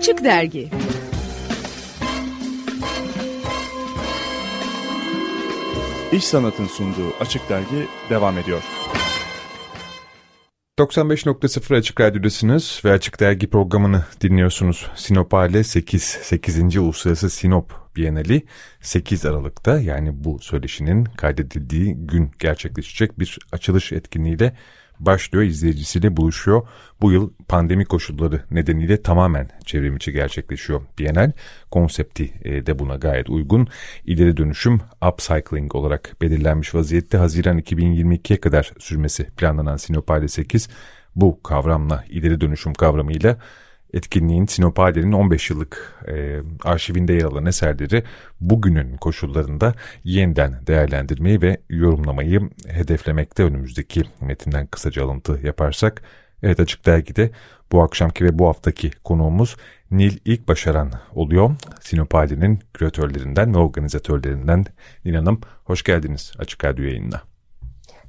Açık Dergi İş Sanat'ın sunduğu Açık Dergi devam ediyor. 95.0 Açık Radyo'dasınız ve Açık Dergi programını dinliyorsunuz. Sinop Aile 8, 8. Uluslararası Sinop Bienali 8 Aralık'ta yani bu söyleşinin kaydedildiği gün gerçekleşecek bir açılış etkinliğiyle başlıyor, izleyicisiyle buluşuyor. Bu yıl pandemi koşulları nedeniyle tamamen çevrimiçi gerçekleşiyor Bienal. Konsepti e, de buna gayet uygun. İleri dönüşüm upcycling olarak belirlenmiş vaziyette Haziran 2022'ye kadar sürmesi planlanan Sinopale 8 bu kavramla ileri dönüşüm kavramıyla etkinliğin Sinopale'nin 15 yıllık e, arşivinde yer alan eserleri bugünün koşullarında yeniden değerlendirmeyi ve yorumlamayı hedeflemekte önümüzdeki metinden kısaca alıntı yaparsak. Evet Açık Dergi'de bu akşamki ve bu haftaki konuğumuz Nil İlk Başaran oluyor. Sinopale'nin küratörlerinden ve organizatörlerinden Nil Hanım hoş geldiniz Açık Radyo yayınına.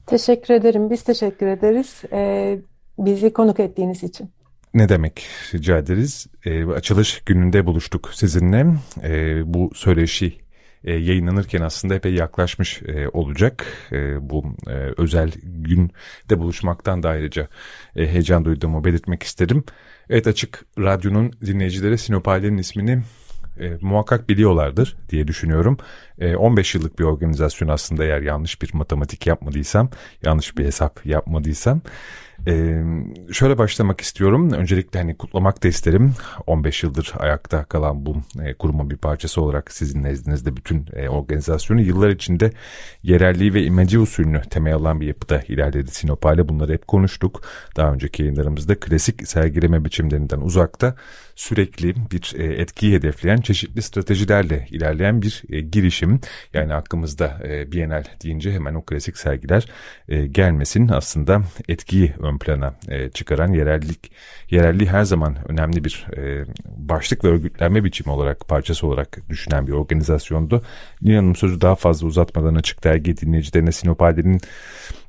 Teşekkür ederim. Biz teşekkür ederiz. Ee, bizi konuk ettiğiniz için. Ne demek rica ederiz. E, açılış gününde buluştuk sizinle. E, bu söyleşi e, yayınlanırken aslında epey yaklaşmış e, olacak. E, bu e, özel günde buluşmaktan da ayrıca e, heyecan duyduğumu belirtmek isterim. Evet Açık Radyo'nun dinleyicileri Sinop Aile'nin ismini e, muhakkak biliyorlardır diye düşünüyorum. E, 15 yıllık bir organizasyon aslında eğer yanlış bir matematik yapmadıysam, yanlış bir hesap yapmadıysam. Ee, şöyle başlamak istiyorum. Öncelikle hani kutlamak da isterim. 15 yıldır ayakta kalan bu e, kurumun bir parçası olarak sizin nezdinizde bütün e, organizasyonu yıllar içinde yerelliği ve imece usulünü temel alan bir yapıda ilerledi Sinopale. Bunları hep konuştuk. Daha önceki yayınlarımızda klasik sergileme biçimlerinden uzakta sürekli bir e, etkiyi hedefleyen çeşitli stratejilerle ilerleyen bir e, girişim. Yani aklımızda e, Bienal deyince hemen o klasik sergiler e, gelmesin. Aslında etkiyi ön plana e, çıkaran yerellik, yerelliği her zaman önemli bir e, başlık ve örgütlenme biçimi olarak parçası olarak düşünen bir organizasyondu. Nil Hanım sözü daha fazla uzatmadan açık dergi dinleyicilerine Sinopade'nin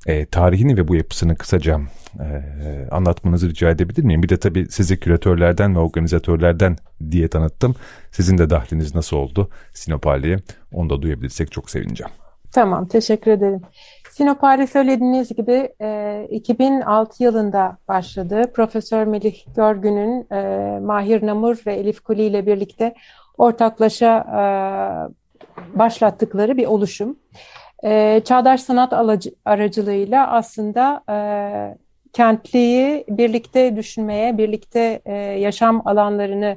e, tarihini ve bu yapısını kısaca e, anlatmanızı rica edebilir miyim? Bir de tabii sizi küratörlerden ve organizatörlerden diye tanıttım. Sizin de dahliniz nasıl oldu Sinopali'ye? Onu da duyabilirsek çok sevineceğim. Tamam, teşekkür ederim. Sinopari söylediğiniz gibi e, 2006 yılında başladı. Profesör Melih Görgün'ün e, Mahir Namur ve Elif Kuli ile birlikte ortaklaşa e, başlattıkları bir oluşum. E, çağdaş sanat aracılığıyla aslında e, kentliyi birlikte düşünmeye, birlikte e, yaşam alanlarını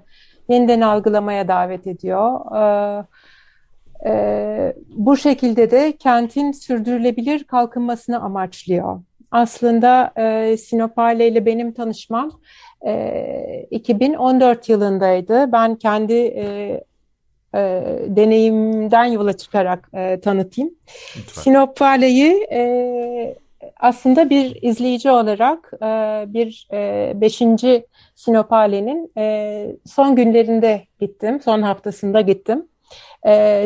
yeniden algılamaya davet ediyor. E, e, bu şekilde de kentin sürdürülebilir kalkınmasını amaçlıyor. Aslında e, Sinopale ile benim tanışmam e, 2014 yılındaydı. Ben kendi e, e, deneyimden yola çıkarak e, tanıtayım. Sinopale'yi e, aslında bir izleyici olarak e, bir e, beşinci Sinopale'nin e, son günlerinde gittim, son haftasında gittim.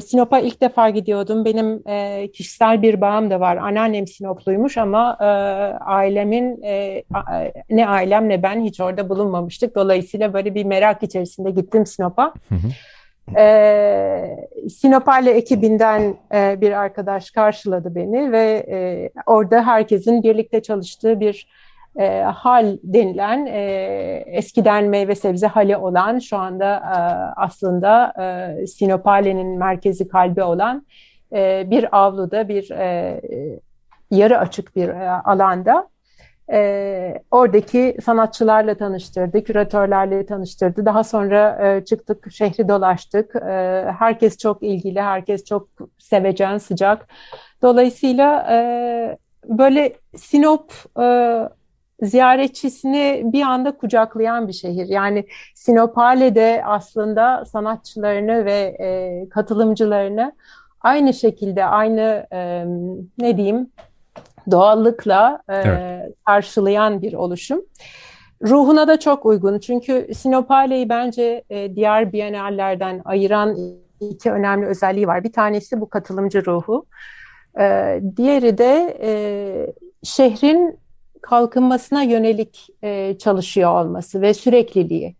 Sinop'a ilk defa gidiyordum. Benim kişisel bir bağım da var. Anneannem Sinopluymuş ama ailemin ne ailem ne ben hiç orada bulunmamıştık. Dolayısıyla böyle bir merak içerisinde gittim Sinop'a. Hı hı. E, Sinopale ekibinden e, bir arkadaş karşıladı beni ve e, orada herkesin birlikte çalıştığı bir e, hal denilen e, eskiden meyve sebze hali olan şu anda e, aslında e, Sinopale'nin merkezi kalbi olan e, bir avluda bir e, yarı açık bir e, alanda e, oradaki sanatçılarla tanıştırdı, küratörlerle tanıştırdı. Daha sonra e, çıktık, şehri dolaştık. E, herkes çok ilgili, herkes çok sevecen, sıcak. Dolayısıyla e, böyle Sinop e, ziyaretçisini bir anda kucaklayan bir şehir. Yani Sinopale'de aslında sanatçılarını ve e, katılımcılarını aynı şekilde, aynı e, ne diyeyim, doğallıkla e, evet. karşılayan bir oluşum. Ruhuna da çok uygun. Çünkü Sinopale'yi bence e, diğer bienallerden ayıran iki önemli özelliği var. Bir tanesi bu katılımcı ruhu. E, diğeri de e, şehrin kalkınmasına yönelik e, çalışıyor olması ve sürekliliği.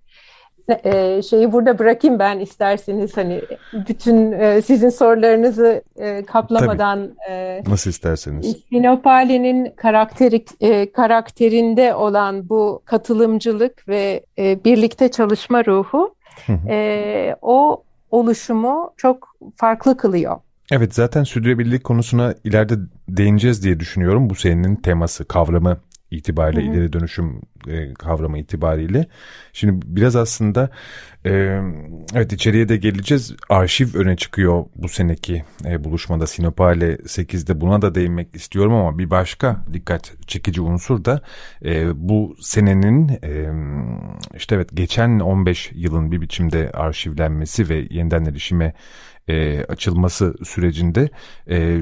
E, şeyi burada bırakayım ben isterseniz hani bütün e, sizin sorularınızı e, kaplamadan e, nasıl isterseniz. Sinopali'nin karakteri e, karakterinde olan bu katılımcılık ve e, birlikte çalışma ruhu e, o oluşumu çok farklı kılıyor. Evet zaten sürdürülebilirlik konusuna ileride değineceğiz diye düşünüyorum. Bu senin teması, kavramı itibariyle, hı hı. ileri dönüşüm e, kavramı itibariyle. Şimdi biraz aslında e, evet içeriye de geleceğiz. Arşiv öne çıkıyor bu seneki e, buluşmada Sinopale 8'de buna da değinmek istiyorum ama bir başka dikkat çekici unsur da e, bu senenin e, işte evet geçen 15 yılın bir biçimde arşivlenmesi ve yeniden erişime e, açılması sürecinde e,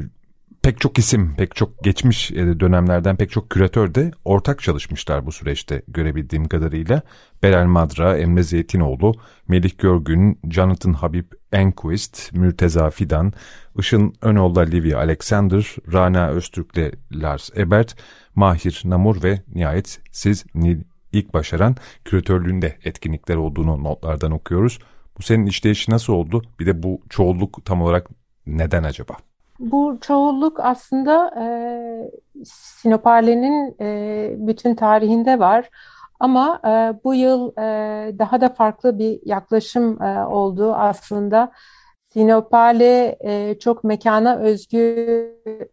pek çok isim, pek çok geçmiş e, dönemlerden pek çok küratör de ortak çalışmışlar bu süreçte görebildiğim kadarıyla. Berel Madra, Emre Zeytinoğlu, Melih Görgün, Jonathan Habib Enquist, Mürteza Fidan, Işın Önoğlu Livia Alexander, Rana Öztürk'le Lars Ebert, Mahir Namur ve nihayet siz Nil ilk başaran küratörlüğünde etkinlikler olduğunu notlardan okuyoruz. Bu senin işleyişi nasıl oldu? Bir de bu çoğulluk tam olarak neden acaba? Bu çoğulluk aslında e, Sinoparle'nin e, bütün tarihinde var. Ama e, bu yıl e, daha da farklı bir yaklaşım e, oldu aslında. Sinopale e, çok mekana özgü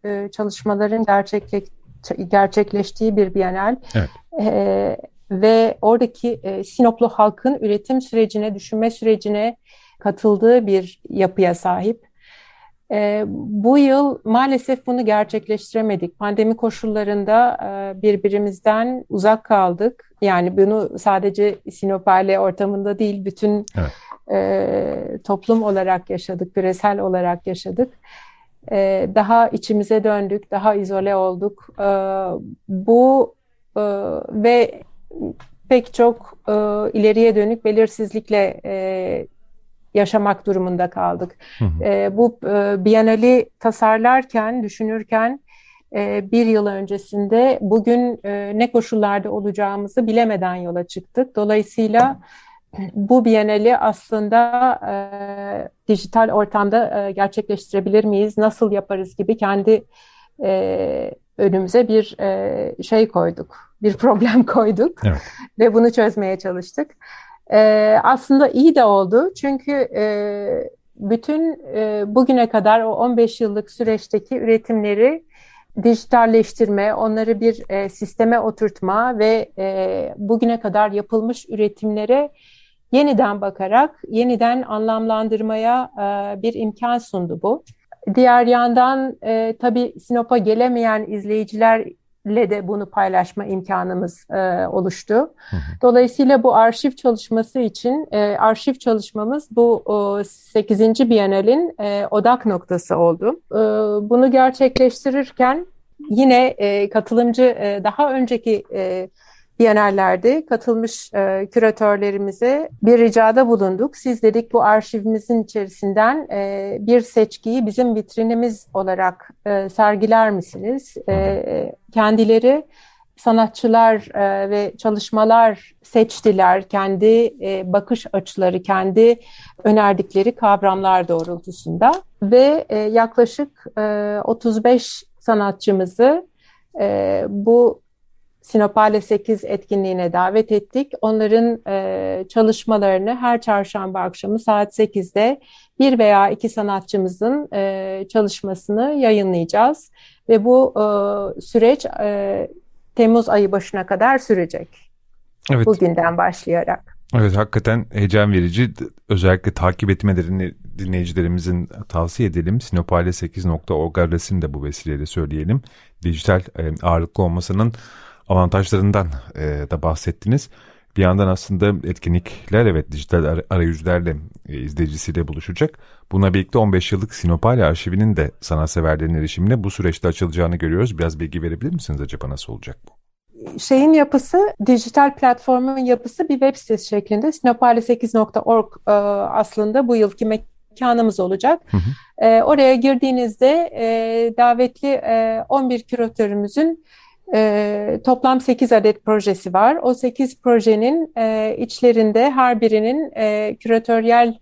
e, çalışmaların gerçekle, gerçekleştiği bir bienal. Evet. E, ve oradaki e, Sinoplu halkın üretim sürecine, düşünme sürecine katıldığı bir yapıya sahip. E, bu yıl maalesef bunu gerçekleştiremedik. Pandemi koşullarında e, birbirimizden uzak kaldık. Yani bunu sadece Sinopale ortamında değil, bütün evet. e, toplum olarak yaşadık, küresel olarak yaşadık. E, daha içimize döndük, daha izole olduk. E, bu e, ve pek çok e, ileriye dönük belirsizlikle e, yaşamak durumunda kaldık. Hı hı. E, bu e, Biennale tasarlarken, düşünürken e, bir yıl öncesinde bugün e, ne koşullarda olacağımızı bilemeden yola çıktık. Dolayısıyla bu Biennale aslında e, dijital ortamda e, gerçekleştirebilir miyiz, nasıl yaparız gibi kendi e, önümüze bir e, şey koyduk, bir problem koyduk evet. ve bunu çözmeye çalıştık. E, aslında iyi de oldu çünkü e, bütün e, bugüne kadar o 15 yıllık süreçteki üretimleri dijitalleştirme, onları bir e, sisteme oturtma ve e, bugüne kadar yapılmış üretimlere yeniden bakarak yeniden anlamlandırmaya e, bir imkan sundu bu. Diğer yandan e, tabii Sinop'a gelemeyen izleyicilerle de bunu paylaşma imkanımız e, oluştu. Hı hı. Dolayısıyla bu arşiv çalışması için e, arşiv çalışmamız bu o, 8. Bienal'in e, odak noktası oldu. E, bunu gerçekleştirirken yine e, katılımcı e, daha önceki e, Bienallerde katılmış e, küratörlerimize bir ricada bulunduk. Siz dedik bu arşivimizin içerisinden e, bir seçkiyi bizim vitrinimiz olarak e, sergiler misiniz? E, kendileri sanatçılar e, ve çalışmalar seçtiler. Kendi e, bakış açıları, kendi önerdikleri kavramlar doğrultusunda ve e, yaklaşık e, 35 sanatçımızı e, bu Sinopale 8 etkinliğine davet ettik. Onların e, çalışmalarını her çarşamba akşamı saat 8'de bir veya iki sanatçımızın e, çalışmasını yayınlayacağız. Ve bu e, süreç e, Temmuz ayı başına kadar sürecek. Evet. Bugünden başlayarak. Evet hakikaten heyecan verici. Özellikle takip etmelerini dinleyicilerimizin tavsiye edelim. Sinopale8.org adresini de bu vesileyle söyleyelim. Dijital e, ağırlıklı olmasının avantajlarından e, da bahsettiniz. Bir yandan aslında etkinlikler evet dijital arayüzlerle e, izleyicisiyle buluşacak. Buna birlikte 15 yıllık Sinopal arşivinin de sanatseverlerin erişimine bu süreçte açılacağını görüyoruz. Biraz bilgi verebilir misiniz acaba nasıl olacak bu? Şeyin yapısı, dijital platformun yapısı bir web sitesi şeklinde. sinopale8.org e, aslında bu yılki mekanımız olacak. Hı hı. E, oraya girdiğinizde e, davetli e, 11 küratörümüzün E, toplam 8 adet projesi var. O 8 projenin e, içlerinde her birinin e, küratöryel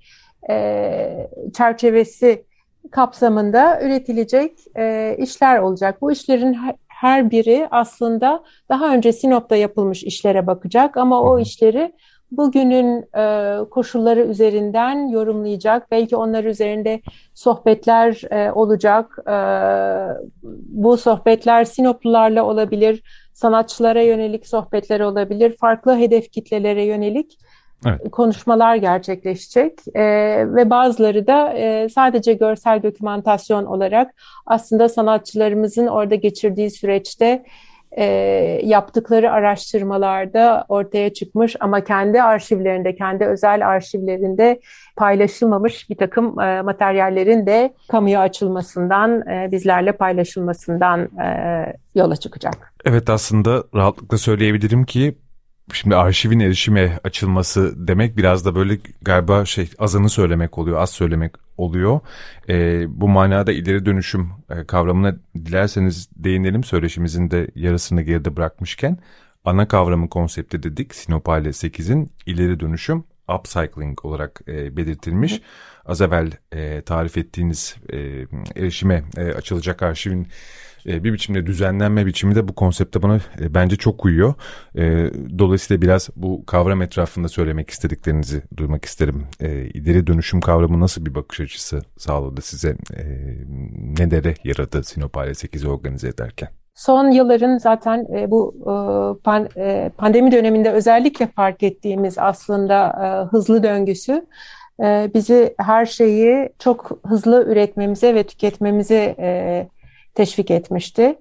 e, çerçevesi kapsamında üretilecek e, işler olacak. Bu işlerin her biri aslında daha önce Sinop'ta yapılmış işlere bakacak ama o işleri bugünün e, koşulları üzerinden yorumlayacak. Belki onlar üzerinde sohbetler e, olacak. E, bu sohbetler Sinoplularla olabilir, sanatçılara yönelik sohbetler olabilir, farklı hedef kitlelere yönelik evet. konuşmalar gerçekleşecek e, ve bazıları da e, sadece görsel dokümantasyon olarak aslında sanatçılarımızın orada geçirdiği süreçte e, yaptıkları araştırmalarda ortaya çıkmış ama kendi arşivlerinde, kendi özel arşivlerinde paylaşılmamış bir takım e, materyallerin de kamuya açılmasından, e, bizlerle paylaşılmasından e, yola çıkacak. Evet aslında rahatlıkla söyleyebilirim ki Şimdi arşivin erişime açılması demek biraz da böyle galiba şey azını söylemek oluyor, az söylemek oluyor. E, bu manada ileri dönüşüm e, kavramına dilerseniz değinelim söyleşimizin de yarısını geride bırakmışken. Ana kavramı konsepti dedik Sinopale 8'in ileri dönüşüm upcycling olarak e, belirtilmiş. Az evvel e, tarif ettiğiniz e, erişime e, açılacak arşivin e, bir biçimde düzenlenme biçimi de bu konsepte bana e, bence çok uyuyor. E, dolayısıyla biraz bu kavram etrafında söylemek istediklerinizi duymak isterim. İleri dönüşüm kavramı nasıl bir bakış açısı sağladı size? Nelere yaradı Sinopale 8'i organize ederken? Son yılların zaten bu pandemi döneminde özellikle fark ettiğimiz aslında hızlı döngüsü bizi her şeyi çok hızlı üretmemize ve tüketmemize teşvik etmişti.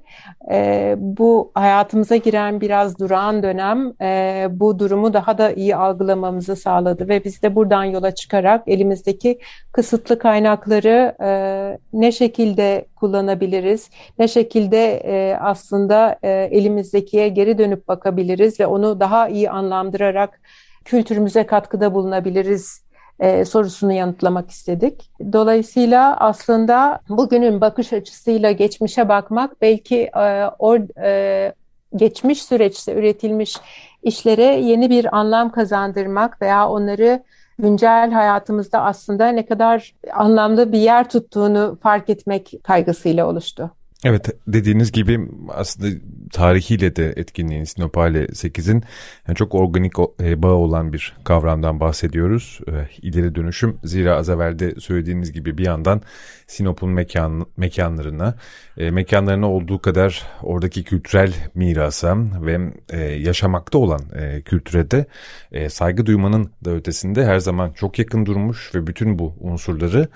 E, bu hayatımıza giren biraz durağan dönem e, bu durumu daha da iyi algılamamızı sağladı ve biz de buradan yola çıkarak elimizdeki kısıtlı kaynakları e, ne şekilde kullanabiliriz, ne şekilde e, aslında e, elimizdekiye geri dönüp bakabiliriz ve onu daha iyi anlamdırarak kültürümüze katkıda bulunabiliriz e, sorusunu yanıtlamak istedik. Dolayısıyla aslında bugünün bakış açısıyla geçmişe bakmak belki e, or, e, geçmiş süreçte üretilmiş işlere yeni bir anlam kazandırmak veya onları güncel hayatımızda aslında ne kadar anlamlı bir yer tuttuğunu fark etmek kaygısıyla oluştu. Evet dediğiniz gibi aslında tarihiyle de etkinliğin Sinopale 8'in yani çok organik e, bağ olan bir kavramdan bahsediyoruz. E, ileri dönüşüm zira az evvel de söylediğiniz gibi bir yandan Sinop'un mekan, mekanlarına, e, mekanlarına olduğu kadar oradaki kültürel mirasa ve yaşamakta olan kültüre de saygı duymanın da ötesinde her zaman çok yakın durmuş ve bütün bu unsurları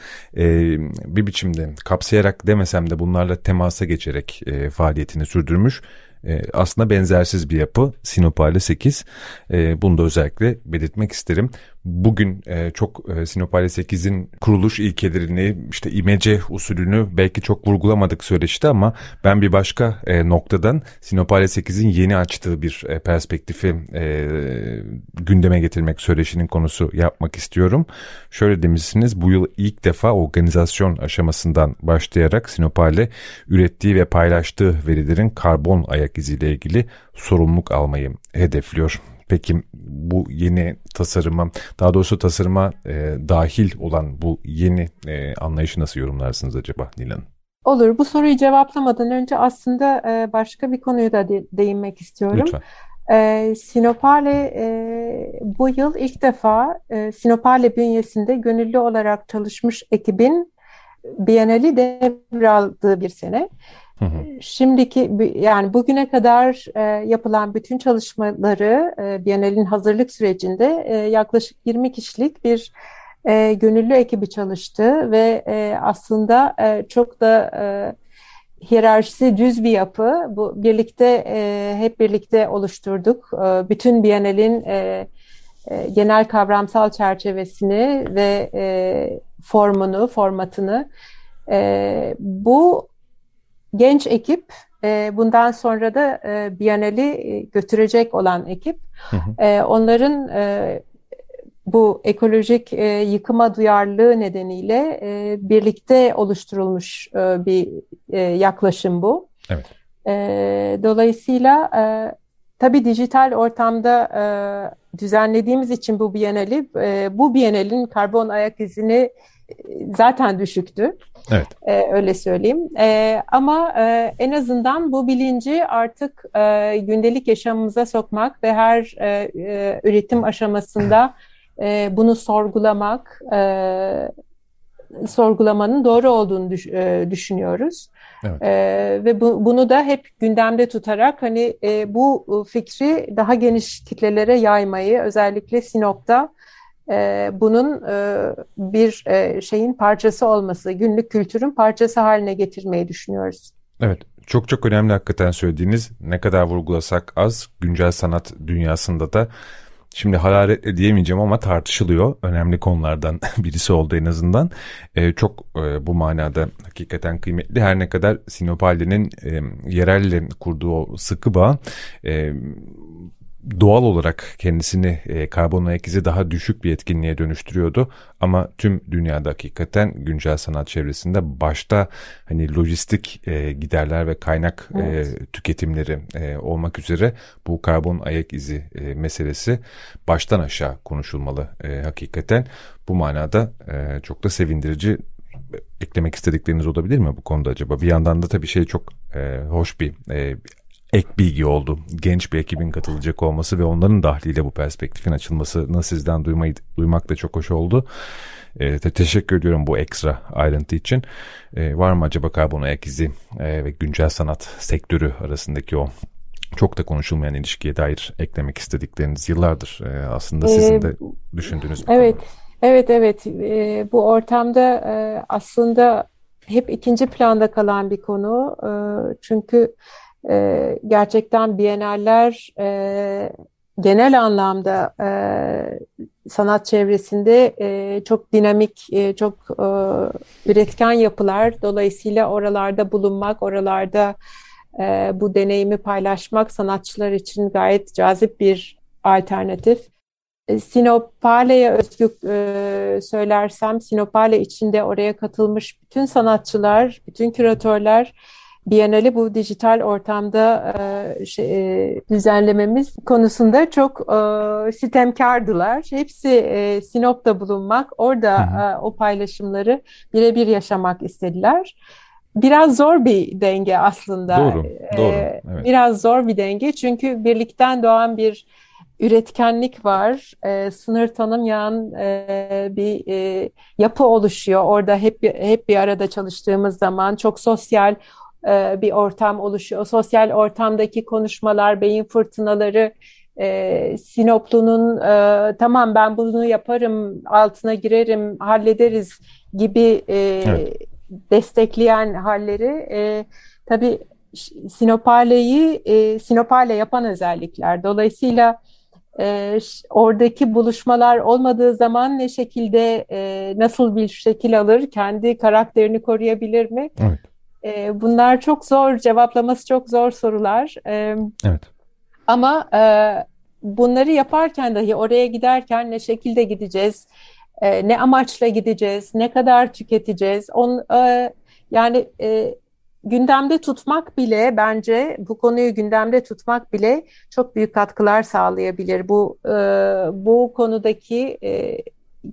bir biçimde kapsayarak demesem de bunlarla temasa geçerek faaliyetini sürdürmüş e, aslında benzersiz bir yapı Sinopale 8. E, bunu da özellikle belirtmek isterim. Bugün e, çok e, Sinopale 8'in kuruluş ilkelerini işte imece usulünü belki çok vurgulamadık söyleşti ama ben bir başka e, noktadan Sinopale 8'in yeni açtığı bir e, perspektifi e, gündeme getirmek söyleşinin konusu yapmak istiyorum. Şöyle demişsiniz bu yıl ilk defa organizasyon aşamasından başlayarak Sinopale ürettiği ve paylaştığı verilerin karbon ayak iziyle ilgili sorumluluk almayı hedefliyor. Peki bu yeni tasarıma, daha doğrusu tasarıma e, dahil olan bu yeni e, anlayışı nasıl yorumlarsınız acaba Nilan? Olur. Bu soruyu cevaplamadan önce aslında e, başka bir konuyu da de, değinmek istiyorum. Lütfen. E, Sinopale e, bu yıl ilk defa e, Sinopale bünyesinde gönüllü olarak çalışmış ekibin Bienali devraldığı bir sene. Şimdiki yani bugüne kadar e, yapılan bütün çalışmaları e, Biennial'in hazırlık sürecinde e, yaklaşık 20 kişilik bir e, gönüllü ekibi çalıştı ve e, aslında e, çok da e, hiyerarşisi düz bir yapı. Bu birlikte e, hep birlikte oluşturduk. E, bütün Biennial'in e, genel kavramsal çerçevesini ve e, formunu, formatını. E, bu genç ekip e, bundan sonra da e, Biyanel'i e, götürecek olan ekip. Hı hı. Onların bu ekolojik yıkıma duyarlılığı nedeniyle birlikte oluşturulmuş bir yaklaşım bu. Evet. Dolayısıyla tabii dijital ortamda düzenlediğimiz için bu Bienali, e, bu Bienalin karbon ayak izini zaten düşüktü. Evet. E, öyle söyleyeyim. E, ama e, en azından bu bilinci artık e, gündelik yaşamımıza sokmak ve her e, e, üretim aşamasında e, bunu sorgulamak, e, sorgulamanın doğru olduğunu düş, e, düşünüyoruz. Evet. E, ve bu, bunu da hep gündemde tutarak hani e, bu fikri daha geniş kitlelere yaymayı özellikle Sinop'ta e, bunun e, bir e, şeyin parçası olması, günlük kültürün parçası haline getirmeyi düşünüyoruz. Evet, çok çok önemli hakikaten söylediğiniz. Ne kadar vurgulasak az, güncel sanat dünyasında da Şimdi hararetle diyemeyeceğim ama tartışılıyor. Önemli konulardan birisi oldu en azından. E, çok e, bu manada hakikaten kıymetli. Her ne kadar Sinopali'nin e, yerelle kurduğu o sıkı bağ e, doğal olarak kendisini e, karbon ayak izi daha düşük bir etkinliğe dönüştürüyordu. Ama tüm dünyada hakikaten güncel sanat çevresinde başta hani lojistik e, giderler ve kaynak e, evet. e, tüketimleri e, olmak üzere bu karbon ayak izi e, meselesi baştan aşağı konuşulmalı e, hakikaten. Bu manada e, çok da sevindirici eklemek istedikleriniz olabilir mi bu konuda acaba? Bir yandan da tabii şey çok e, hoş bir e, ek bilgi oldu. Genç bir ekibin katılacak olması ve onların dahliyle bu perspektifin açılmasını sizden duymayı, duymak da çok hoş oldu. E, te teşekkür ediyorum bu ekstra ayrıntı için. E, var mı acaba karbon ayak izi e, ve güncel sanat sektörü arasındaki o çok da konuşulmayan ilişkiye dair eklemek istedikleriniz yıllardır e, aslında sizin de düşündüğünüz bir Evet, konu. evet, evet. E, bu ortamda e, aslında hep ikinci planda kalan bir konu. E, çünkü e, gerçekten Biennaller e, genel anlamda e, sanat çevresinde e, çok dinamik, e, çok e, üretken yapılar. Dolayısıyla oralarda bulunmak, oralarda e, bu deneyimi paylaşmak sanatçılar için gayet cazip bir alternatif. E, Sinopale'ye özgü e, söylersem, Sinopale içinde oraya katılmış bütün sanatçılar, bütün küratörler Biennale bu dijital ortamda e, şey, e, düzenlememiz konusunda çok e, sitemkardılar. Hepsi e, Sinop'ta bulunmak, orada e, o paylaşımları birebir yaşamak istediler. Biraz zor bir denge aslında. Doğru, doğru. Evet. Biraz zor bir denge çünkü birlikten doğan bir üretkenlik var, e, sınır tanımayan e, bir e, yapı oluşuyor. Orada hep hep bir arada çalıştığımız zaman çok sosyal, e, bir ortam oluşuyor. Sosyal ortamdaki konuşmalar, beyin fırtınaları, e, Sinoplu'nun e, tamam ben bunu yaparım, altına girerim, hallederiz gibi e, evet. destekleyen halleri e, tabii Sinopale'yi e, Sinopale yapan özellikler. Dolayısıyla e, oradaki buluşmalar olmadığı zaman ne şekilde e, nasıl bir şekil alır, kendi karakterini koruyabilir mi? Evet. E, bunlar çok zor, cevaplaması çok zor sorular. E, evet. Ama e, bunları yaparken dahi oraya giderken ne şekilde gideceğiz, e, ne amaçla gideceğiz, ne kadar tüketeceğiz, on, e, yani e, gündemde tutmak bile bence bu konuyu gündemde tutmak bile çok büyük katkılar sağlayabilir. Bu e, bu konudaki e,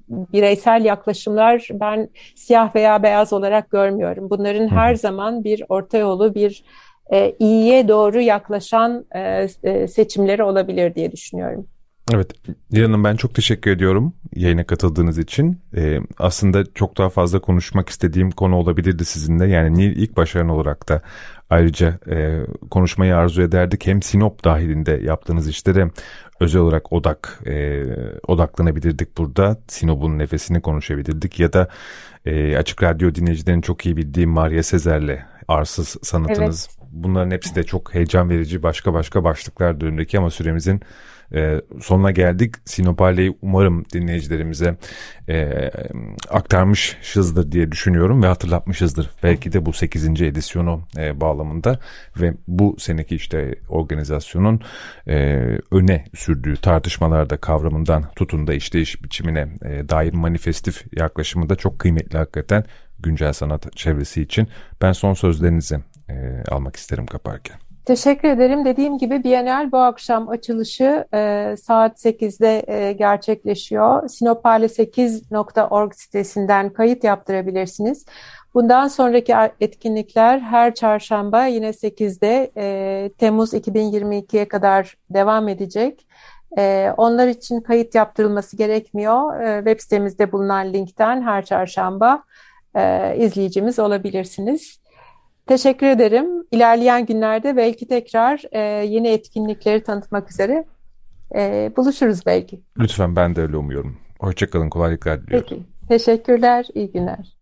bireysel yaklaşımlar ben siyah veya beyaz olarak görmüyorum. Bunların her zaman bir orta yolu, bir e, iyiye doğru yaklaşan e, e, seçimleri olabilir diye düşünüyorum. Evet, Hanım ben çok teşekkür ediyorum yayına katıldığınız için. Ee, aslında çok daha fazla konuşmak istediğim konu olabilirdi sizinle. Yani Nil ilk başaran olarak da ayrıca e, konuşmayı arzu ederdik. Hem Sinop dahilinde yaptığınız işlere özel olarak odak e, odaklanabilirdik burada. Sinop'un nefesini konuşabilirdik ya da e, Açık Radyo dinleyicilerin çok iyi bildiği Maria Sezer'le arsız sanatınız. Evet. Bunların hepsi de çok heyecan verici başka başka başlıklar önündeki ama süremizin e, sonuna geldik. Sinopale'yi umarım dinleyicilerimize e, aktarmışızdır diye düşünüyorum ve hatırlatmışızdır. Belki de bu 8. edisyonu e, bağlamında ve bu seneki işte organizasyonun e, öne sürdüğü tartışmalarda kavramından tutun da işleyiş biçimine e, dair manifestif yaklaşımı da çok kıymetli hakikaten güncel sanat çevresi için. Ben son sözlerinizi e, almak isterim kaparken. Teşekkür ederim. Dediğim gibi Bienal bu akşam açılışı e, saat 8'de e, gerçekleşiyor. sinopale8.org sitesinden kayıt yaptırabilirsiniz. Bundan sonraki etkinlikler her çarşamba yine 8'de e, Temmuz 2022'ye kadar devam edecek. E, onlar için kayıt yaptırılması gerekmiyor. E, web sitemizde bulunan linkten her çarşamba e, izleyicimiz olabilirsiniz. Teşekkür ederim. İlerleyen günlerde belki tekrar e, yeni etkinlikleri tanıtmak üzere e, buluşuruz belki. Lütfen ben de öyle umuyorum. Hoşçakalın, kolaylıklar diliyorum. Peki, teşekkürler, iyi günler.